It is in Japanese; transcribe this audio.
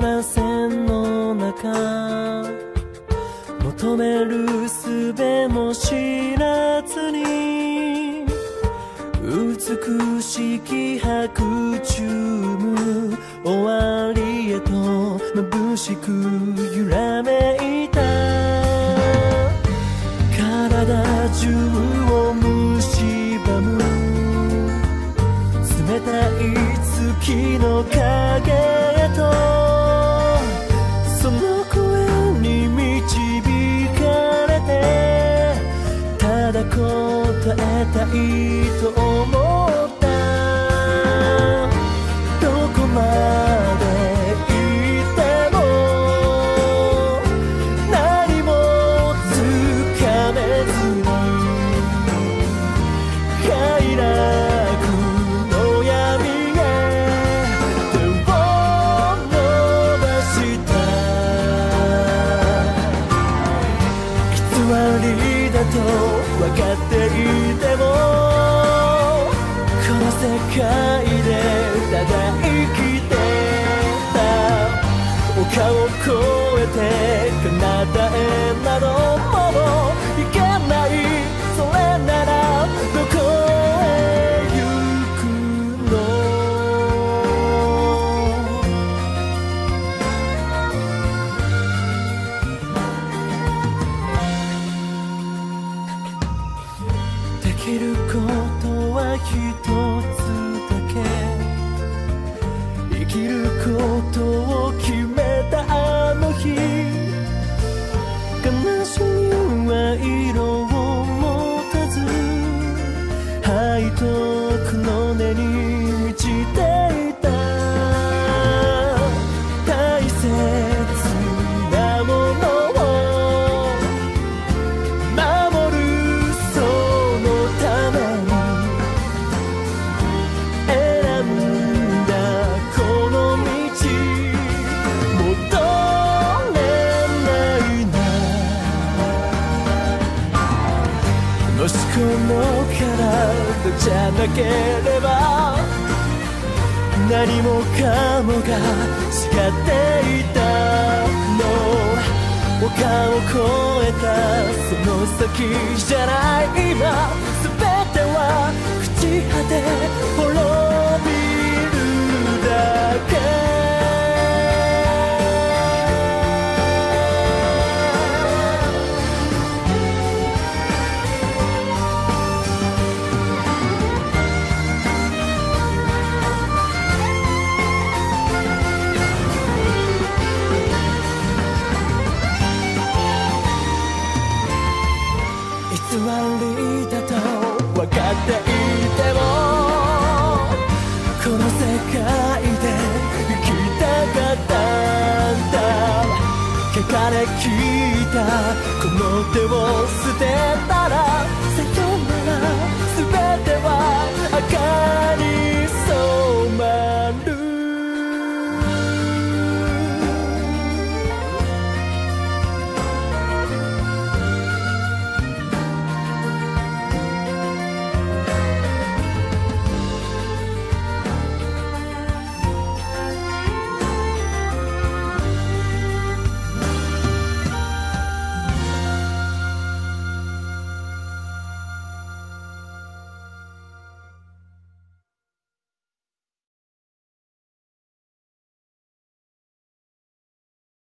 ら線の中求める術も知らずに。美しき白チューム終わりへと眩しく揺らめいた。体中を蝕む。冷たい月の影へとその声に導かれてただ答えたいと思う。だと分かっていてもこの世界きることは一つだけ。生きることを決めたあの日。悲しみは色を持たず背徳の根に体じゃなければ何もかもが違っていたの。丘を越えたその先じゃない。汚れ切った。この手を捨てたら